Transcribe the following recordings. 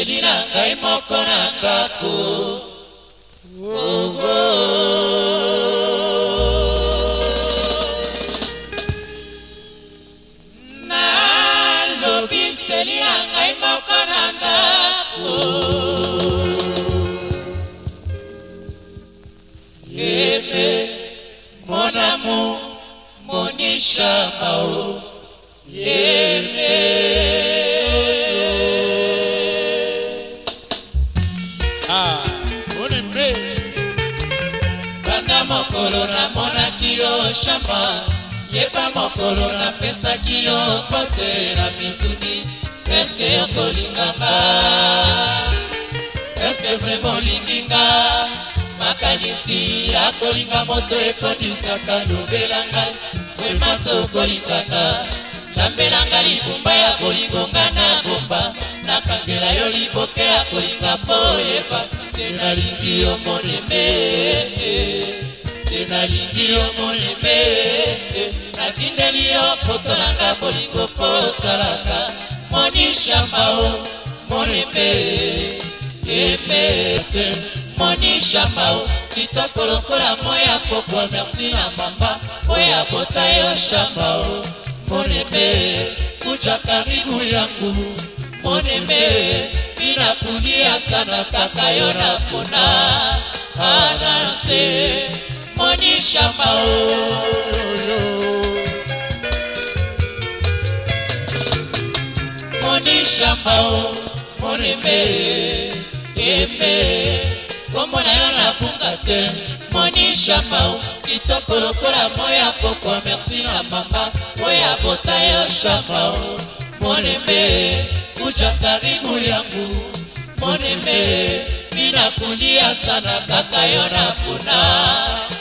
ezeli na ngai moko na ngako oho nalobi seli na ngai moko na ngako eme monamu monisha mao shamba yeba mokolo napesaki yo mpo te na mituni eske yokolinganga eske vraimen olinginga makanisi akolinga moto ekondisaka lobela ngai vraimen tokolingana lambelanga libumba ya kolingonga na gomba nakangela yo liboke ya kolinga mpo yeba te nalingi yo moneme te nalingi yo molime natindeli yo foto nanga bolingo po talaka monishamba o molime eme te monishamba o kitoko lokola moya pokwa merci na mamba oya bota yo shamba o moneme kuja karibu yangu moneme inakulia sana kaka yo na pona ananse kukurudisha Paulo, rudisha Paulo, murime ime yana yanapunga te monisha Paulo kitoko moya poko merci na mama moya bota yosha Paulo moneme kuja karibu yangu moneme minakulia sana kaka yona napuna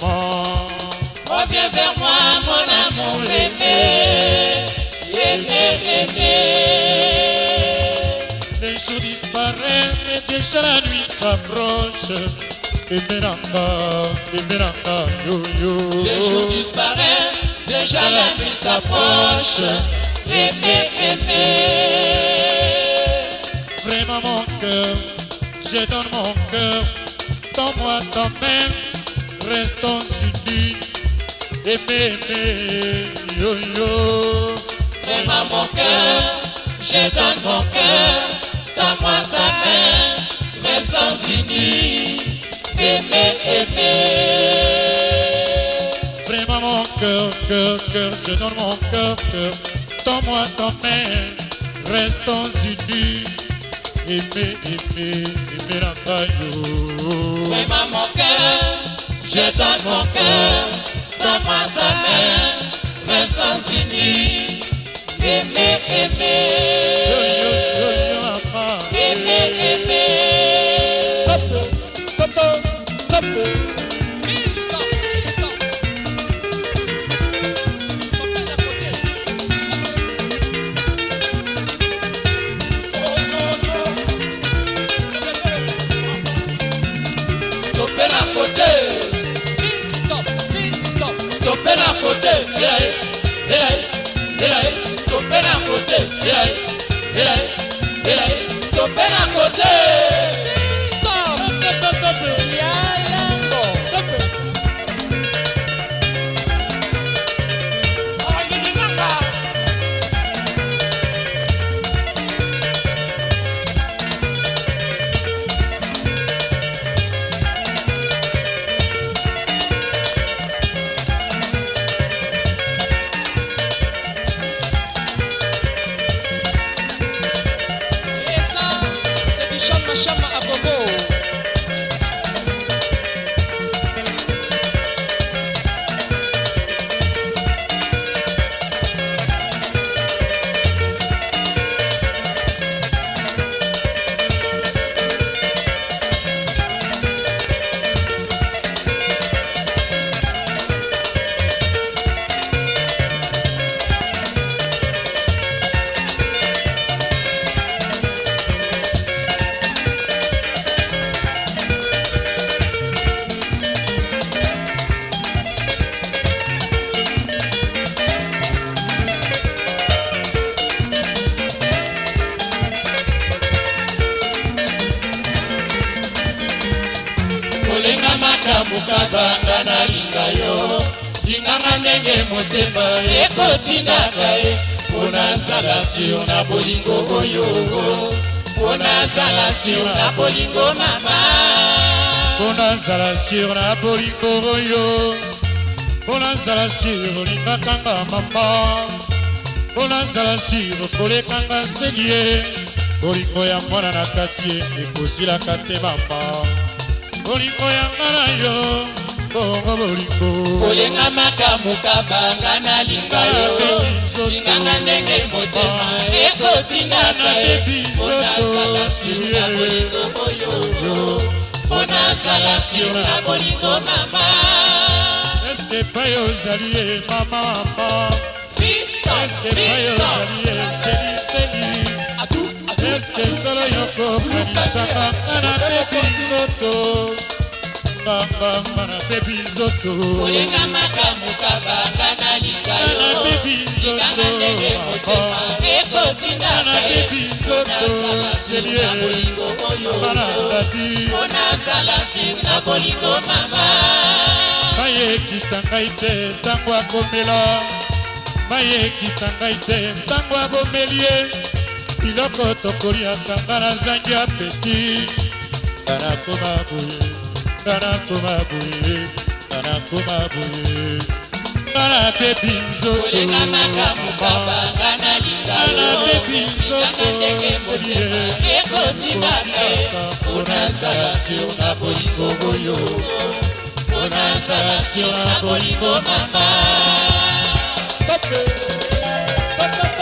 Oh, Reviens vers moi, mon amour aimé, Les jours déjà la nuit s'approche. Oh, oh, les jours disparaissent, déjà la s'approche. Vraiment mon cœur. J'ai donné mon cœur, donne-moi ta main, restons unis, aimer, yo yo. donne mon cœur, je donne mon cœur, donne-moi ta main, restons unis, aimer, aimer. Vraiment mon cœur, cœur, cœur, je donne mon cœur, cœur, donne-moi ta main, restons unis, aimer, aimer c'est la caillou. Vraiment mon cœur, je donne mon cœur, donne-moi ta main, restons unis, aimer, aimer. Aimer, aimer. konazala sur na bolingo mama konazala sur na bolingo oyo konazala sur olingakanga mama konazala sur kolekanga selie bolingo ya mwana na kati ye ekosilaka te mama bolingo ya ngana yo bongo bolingo kolenga makamu kabanga nalinga yo linganga ndenge motema ekotinga na ye mpona sila bolingo oyo mpona zala sila bolingo mama eske epai ozali ye mama mama eske epai ozali ye seliseli eske solo yokokanisaka nga na peki nzoto bambamba napebi nzoto kolinga makambo kabanga na likayonapebi nzotoekotinanapebi nzoto seliebanadabi onazala sing na bolingo mama bayekisa ngai te ntango akomela bayekisa ngai te ntango abomeli ye biloko tokoliaka nga na zangi apeti nga nakoma boye nanakoma boye nanakoma boye nana pepi nzotoanapepi nzotoekotikaka onazala sio na bolingo boyo onazala sio na bolingo mama Stop it. Stop it.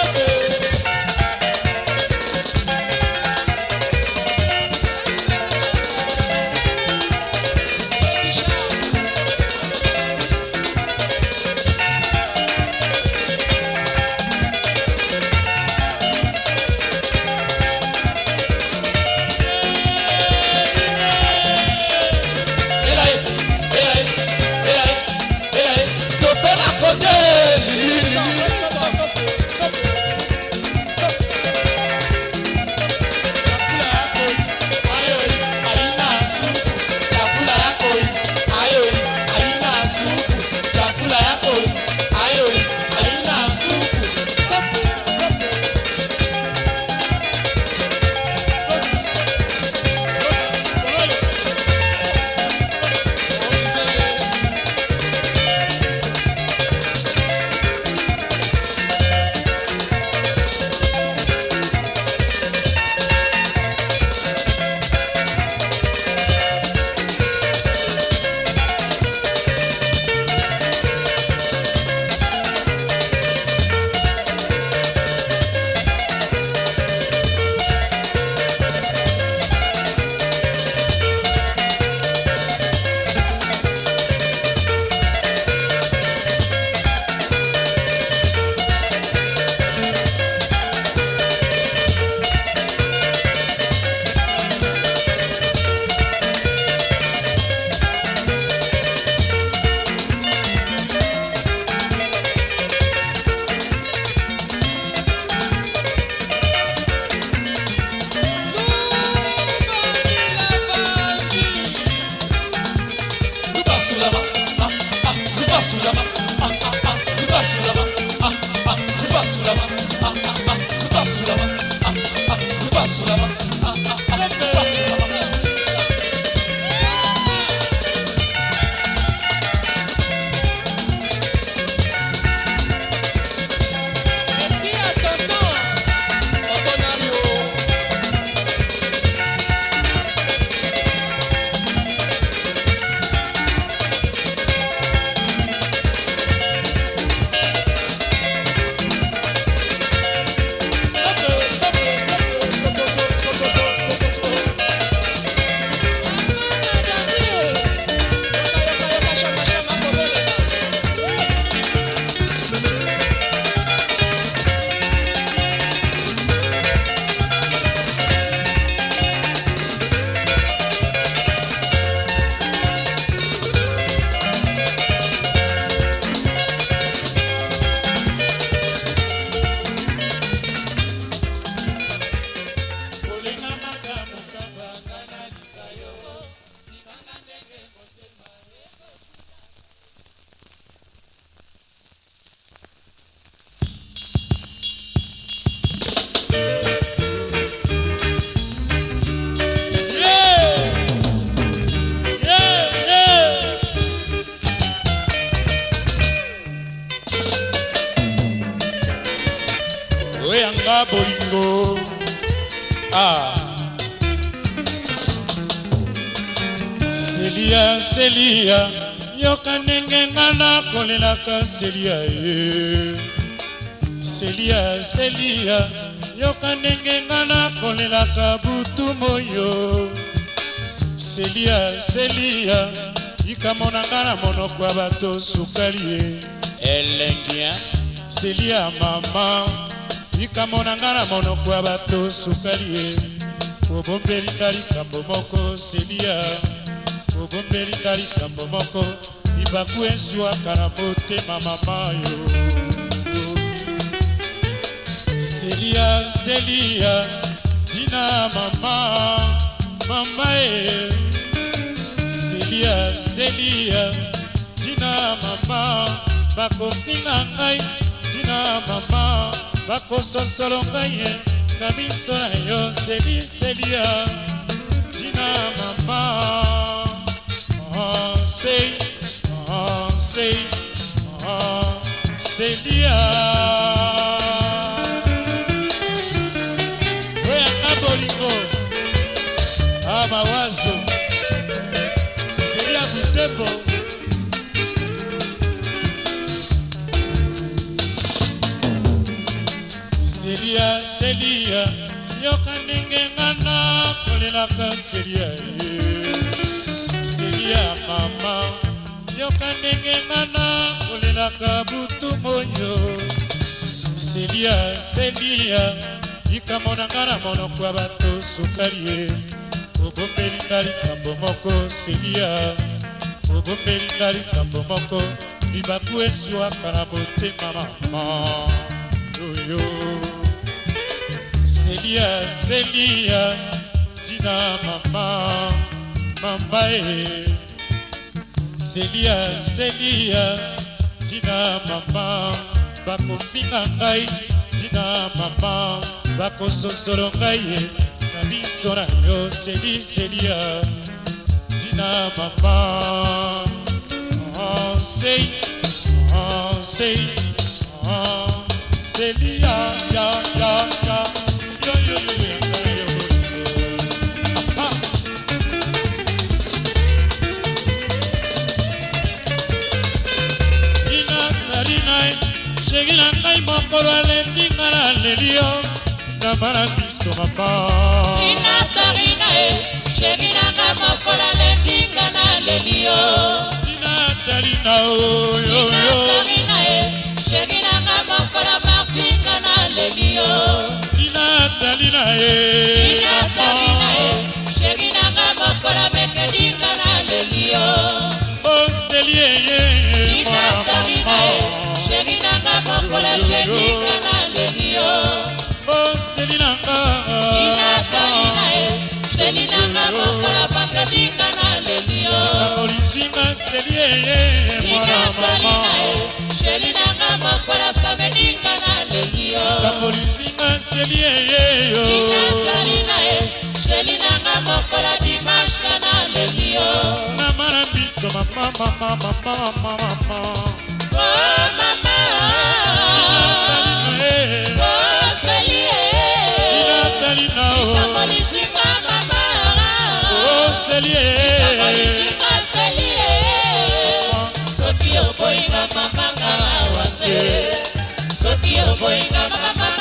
nalelaka selia ye selia selia yoka ndenge nga nakolelaka butu moyo selia selia likamo na nga na monoko ya bato sukali ye elengia selia mama likamo na nga na monoko ya bato sukali ye obombelinga likambo moko selia obombelinga likambo moko baku ezwaka na motema mama yo selia selia tina mama mama e selia selia tina mama bakofinga ngai tina mama bakososolo ngai e na miso na yo seli selia tina mama oh, ah, sei esia oyanga bolingo a ah, mawazo selia butembo selia selia yoka ndenge nga nakolelaka selia ye selia mama ata ndenge mama olelaka butu moyo selia selia likambo na nga na monoko ya bato sukali ye obombeli nga likambo moko selia obombeli nga likambo moko libaku eswaka na botema mama yoyo selia selia tina mama mamba e selia selia tina mama bakofinga ngai tina mama bakososolo ngai ye na biso na yo seli selia tina mama sei sei selia ya ya ya mokolo alandi nga na lelio na bana biso mapaina torina eh, e sheri nanga mokolo alandi nga na lelio inatalina oyoyoina oh, e eh, sheri nanga mokolo marti nga na lelio inatalina e eh, inatalina e sheri nanga mokolo mekedinga na lelio oselieye seli eye mwana mama seli nanga mokola someninga na leli yo tambolisinga seli eye yo inangalina ye seli nanga mokola dimashka na leli yo na mala biso mama mama mama mama mama Selye. makamanga waze soki oboyinga makamanga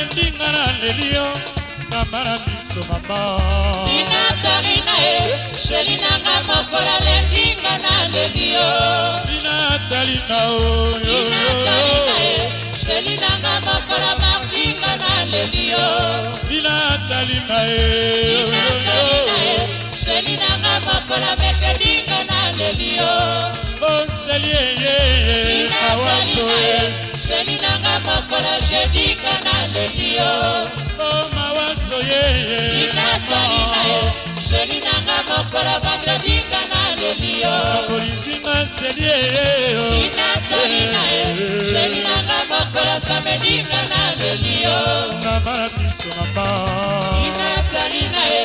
nalembi nga na leli yo mama na biso mama dinatoli e, na ye sheli nanga mokola lembi nga na leli yo dinatali e, na oyoyoina ye sheli nanga mokola marti nga na leli yo dinatali e, na ye sheli nanga mokola mekedi nga na leli yo boseli eyeye awaso ye sheli nanga mokolo jedika naleli yo koma waso ye inatolina yo jeli nanga mokolo vandredika naleli yo polisinga seli eyo inatolina yo jeli nanga mokolo samedika naleli yo mama na biso mama inatolina yo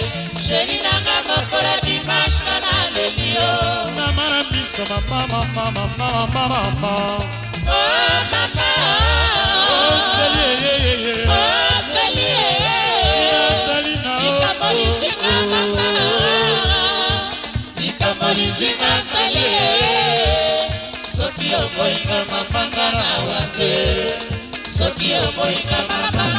jeli nanga mokolo dimashe ka naleli yo mama na biso mama mama mama mama mama polisi basali soki okoyinga mapanga na wanze soki okoyinga mapanga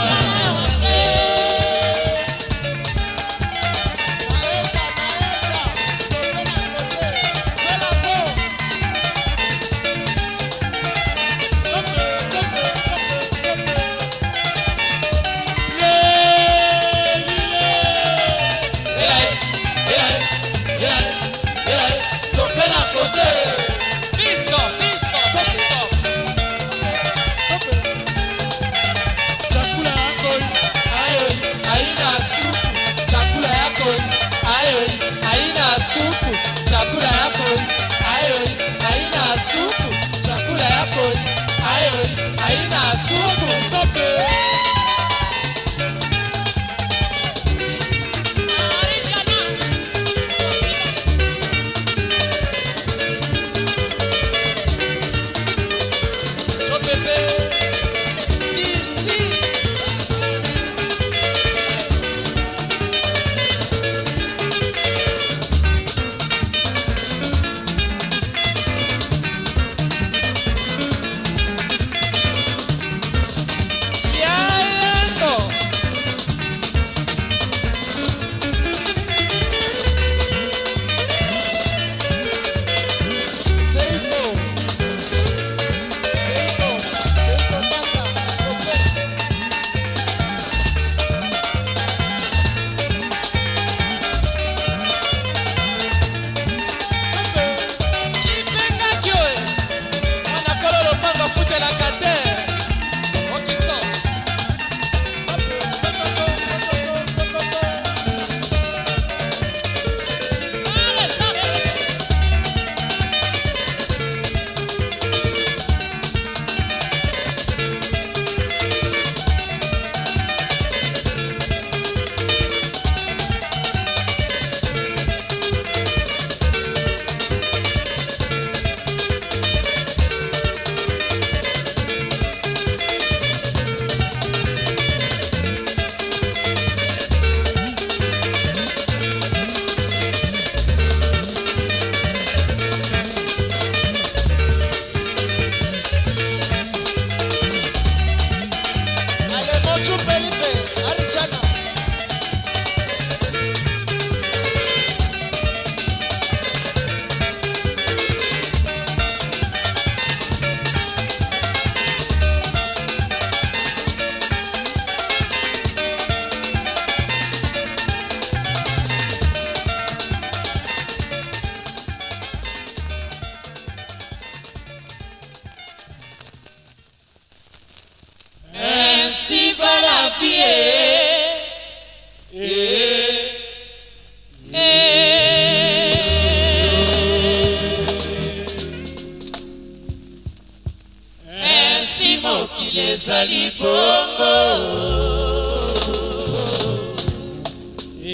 mokili Et bongo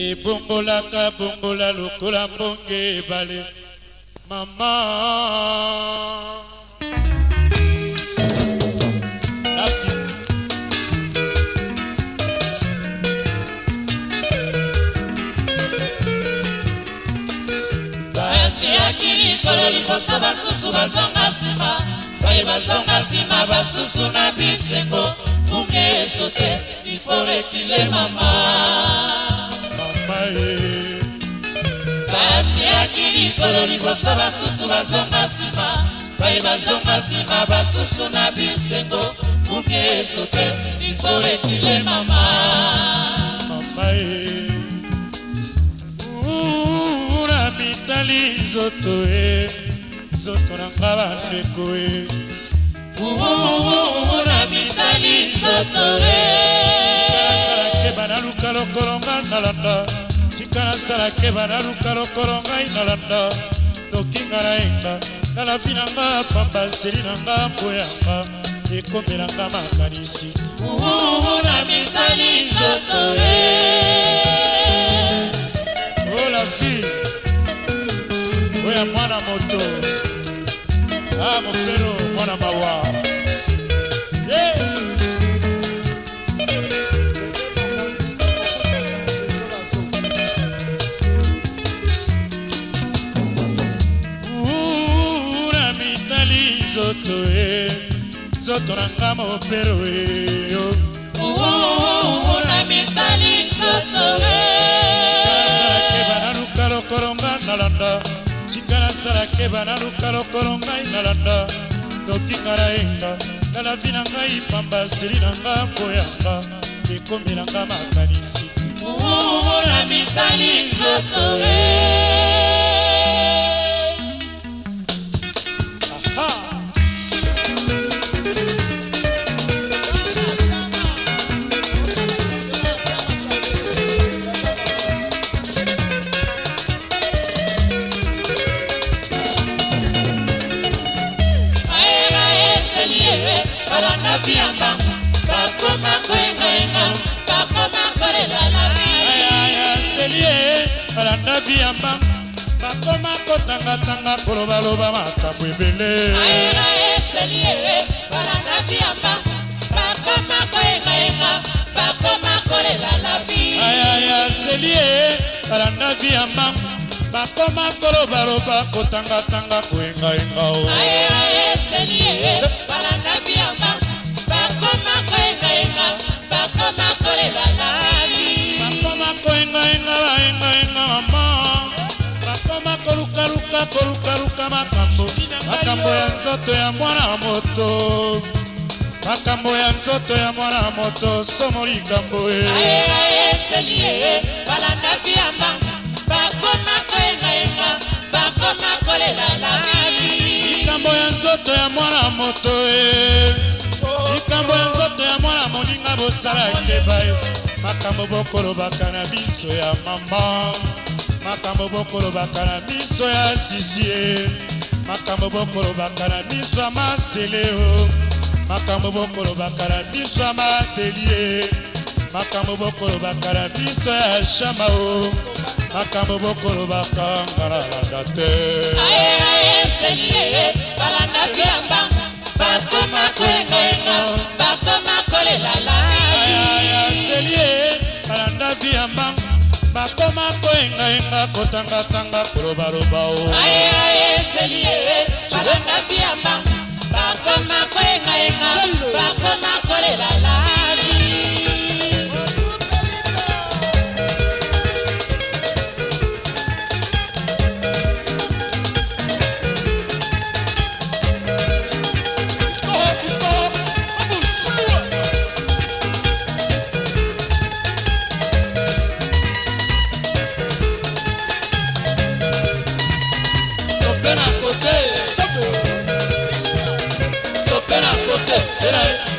ebongolaka bongola lokola mbonge ebale mama est oyo bazonga nsima basusu na bisengo bunge yesu te liforekile mama e. batiaki likolo liboso basusu bazonga nsima oyo bazonga nsima basusu na bisengo bunge yesu te liforekile mama e. na mitali nzoto e nzoto na nga bandeko e na mitali nzotore keba naluka lokolo ngai nalanda tika nasala keba naluka lokolo ngai nalanda tokinga na yenga talavi na nga pamba seli na nga mboyanga ekomelanga makanisi na mitali nzotore oya mwana moto a mofero mwana mawa nzoto na nga mopero eyo na mitali nzotoekeba naluka lokolo nga nalanda tika nasalakeba naluka lokolo ngai nalanda nokinga nayenga kalavi na ngai e pamba sili na nga mboyanga ekomi na nga makanisi na mitali nzotoe bakoti ya mbanga bakoma kotangatanga kolobaloba makambo ebele ayela eseli ye balandaki ya mbanga bakoma koyengayenga bakoma kolela labi ayaya seli ye balandaki ya mbanga bakoma kolobaloba kotangatanga koyengayenga o ayela eseli ye tika kolukaluka makambo makambo ya nzoto ya mwana ya moto makambo ya nzoto ya mwana ya moto somo likambo eayeayeselie balanda biambanga bakoma koyengayenga bakoma kolelalabikambo ya nzoto ya mwana ya moto e likambo ya nzoto ya mwana moninga bosala yeba e. makambo bokolobaka na biso ya mama makambo bokolobaka na miso ya sisi ye makambo bokolobaka na miso ya masele o makambo bokolobaka na miso ya matelie makambo bokolobaka na miso ya shama o makambo bokolobaka ngalalanda te balandaki ya mbangu bakoma koenoeno bakoma kolela lai selie balanda vi ya mbangu bakoma koyengayenga kotangatanga kolobaroba o ayeaye eseli ye eh, eh, balanga biyamba bakoma koyengayenga bakoma kolelala Yeah, yeah.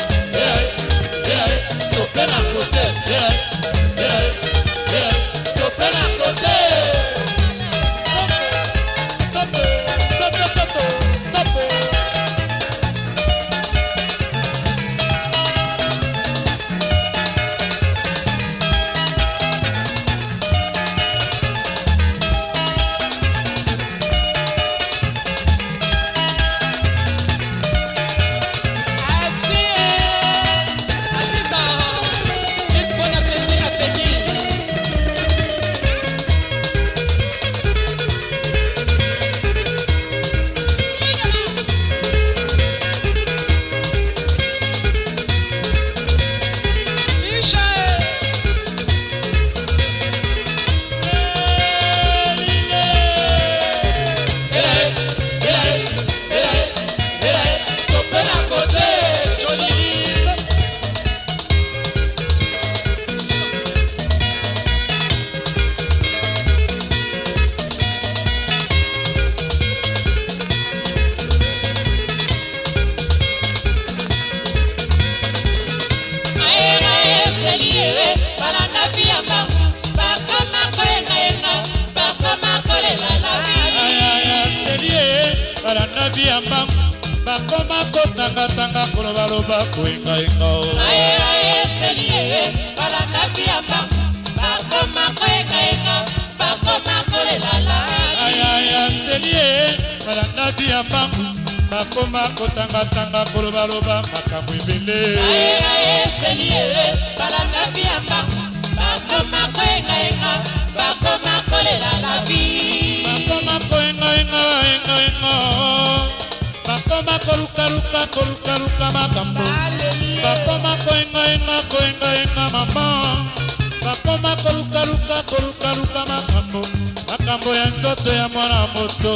koma kotangatanga kolobaloba koyengayenga ayayaselie balanda bia mbangu bakoma kotangatanga kolobaloba makambo ebele bakoma koyengayenga bakoma kolela labi bakoma koyengayenga yengayenga Katoma koluka luka koluka luka makambo Katoma koenga enga koenga enga mama Katoma koluka luka koluka luka makambo Makambo ya nzoto ya mwana moto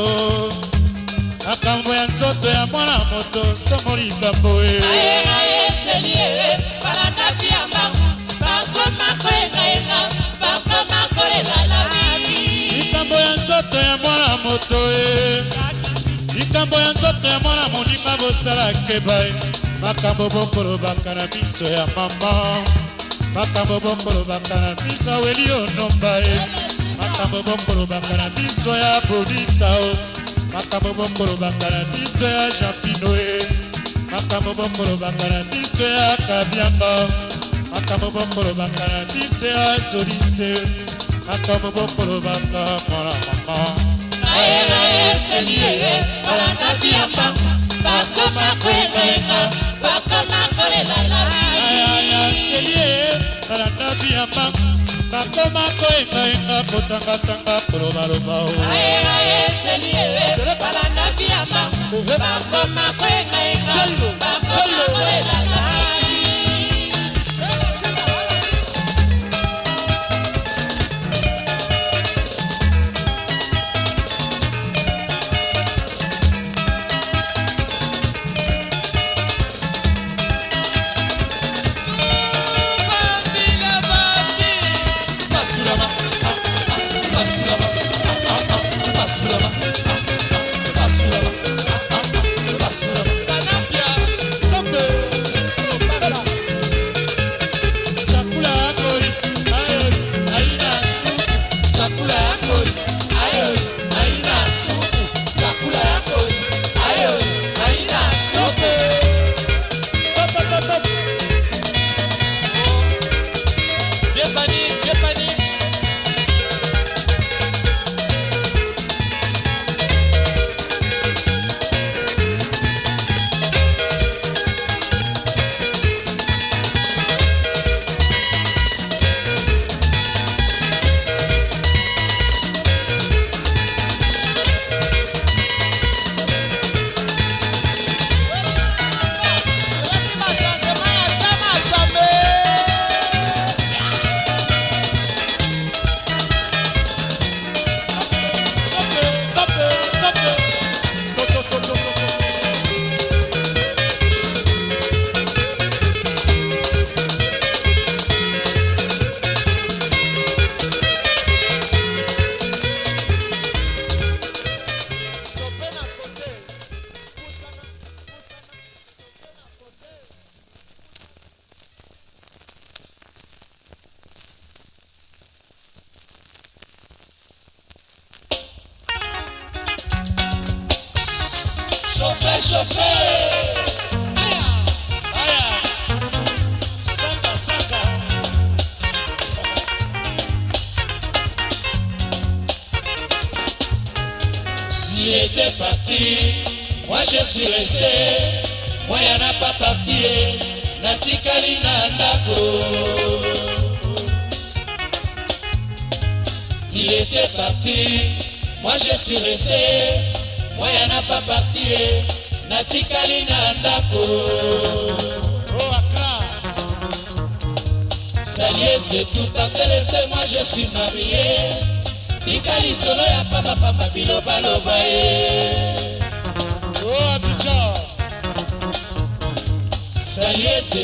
Makambo ya nzoto ya mwana moto Somolisa boe eh. Aye na yeselie eh. Balanda fiamba Bakoma koenga enga Bakoma kolela la Makambo ya nzoto ya mwana moto eh likambo ya nzoto ya mwana monima bosala keba makambo bokolobaka na miso ya mama makambo bokolobaka na miso aweli onomba e makambo bokolobaka na miso ya bonita o makambo bokolobaka na miso ya japino e makambo bokolobaka na miso ya kabiamba makambo bokolobaka na miso ya solise makambo bokolobaka mwana mama ena esenie balanda biamba bakoma koyengayenga bakoma kolelalaelie balanda biamba bakoma koyengayenga kotangatanga kolobaloba oh. aena esenie balanda biamba bakoma koyengayenga bakoma kolelala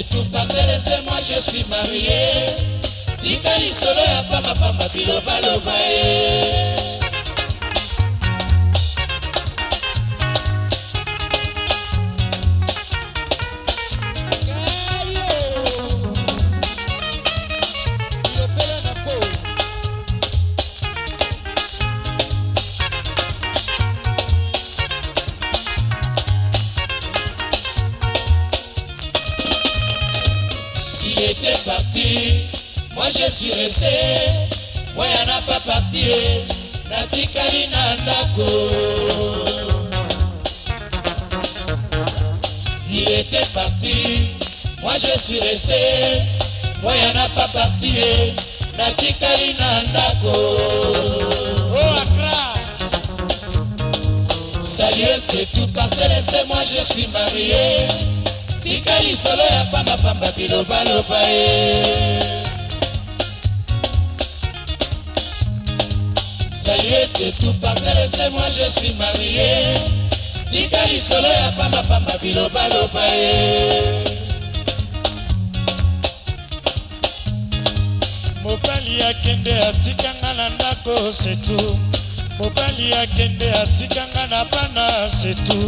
tout pas c'est moi je suis marié tika lisolo ya pamba pamba biloba reste moya na pa partie natikali na ndako il était parti moi je suis resté moya na pa partie natikali na ndako oh, salie c'est tout partait laissez moi je suis marié tika lisolo ya pambapamba bilobaloba ye eh. surtout papa laissez-moi je suis marié tika lisolo ya pambapamba bilobaloba ye mobali akende atikanga na ndako setu mobali akende atikanga na bana setu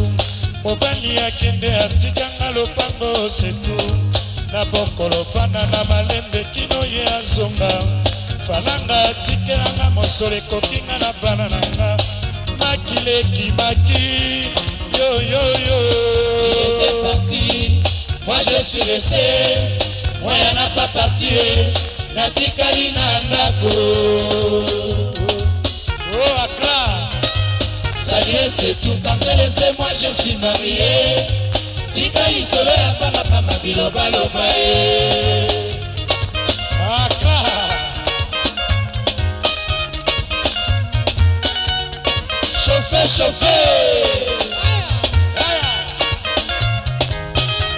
mobali akende atikanga lopango setu na bokolo bana na malembe kino ye azonga falanga tikelanga mosolo ekokinga na bana na nga makilekimaki yoyoyo Moi je suis resté, moi y'en a pas parti, natikali na ndako. Oh Accra, salut c'est tout, quand elle est moi je suis marié, tikali solo ya pamba pamba biloba loba eh. chauffer.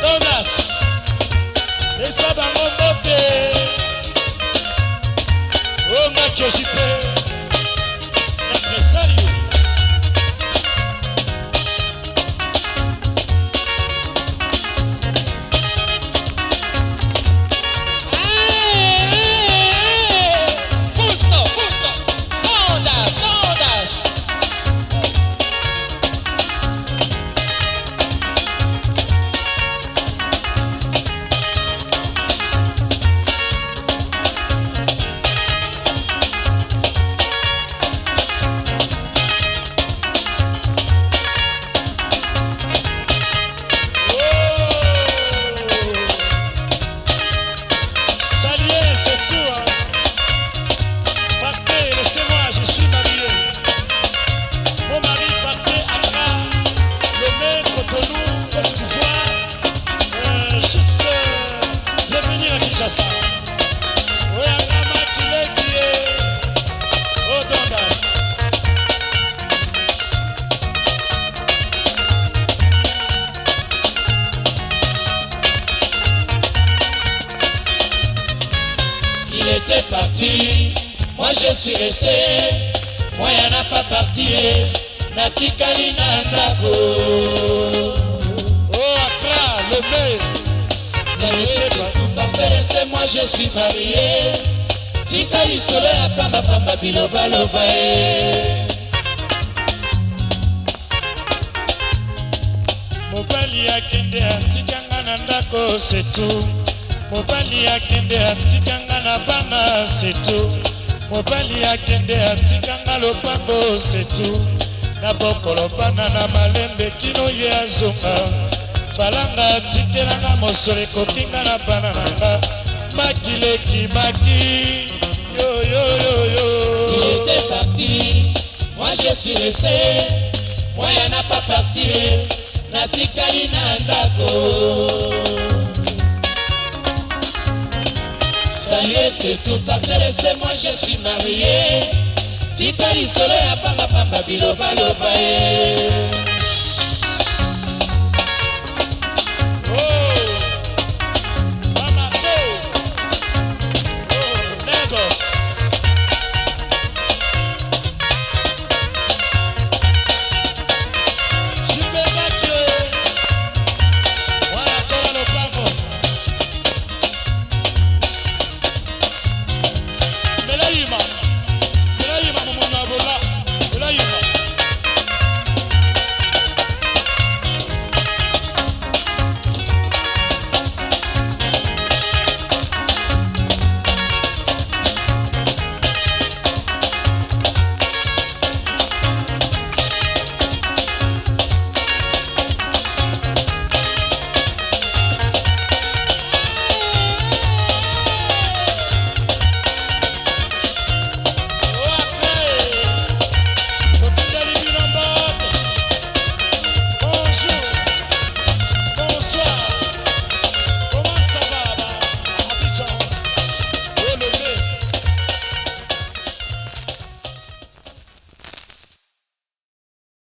Douglas, esa bango mote, onga kyoshite. il était parti moi je suis resté moya na pas parti ye natikali na ndako oh, moi je suis marié tika lisolo eh. ya pambapamba bilobaloba ye mobali akende atikanga na ndako setu mobali akende atikanga na bana setu mobali akende atikanga lopango setu na bokolo bana na malembe kino ye azonga falanga atikelanga mosolo ekokinga na bana na nga makileki maki yoyoyoyo Moi je suis resté, moi y'en a pas parti, natikali na ndako. marié, c'est tout parfait, laissez-moi, je suis marié. Tika lisolo ya pamba pamba biloba loba ye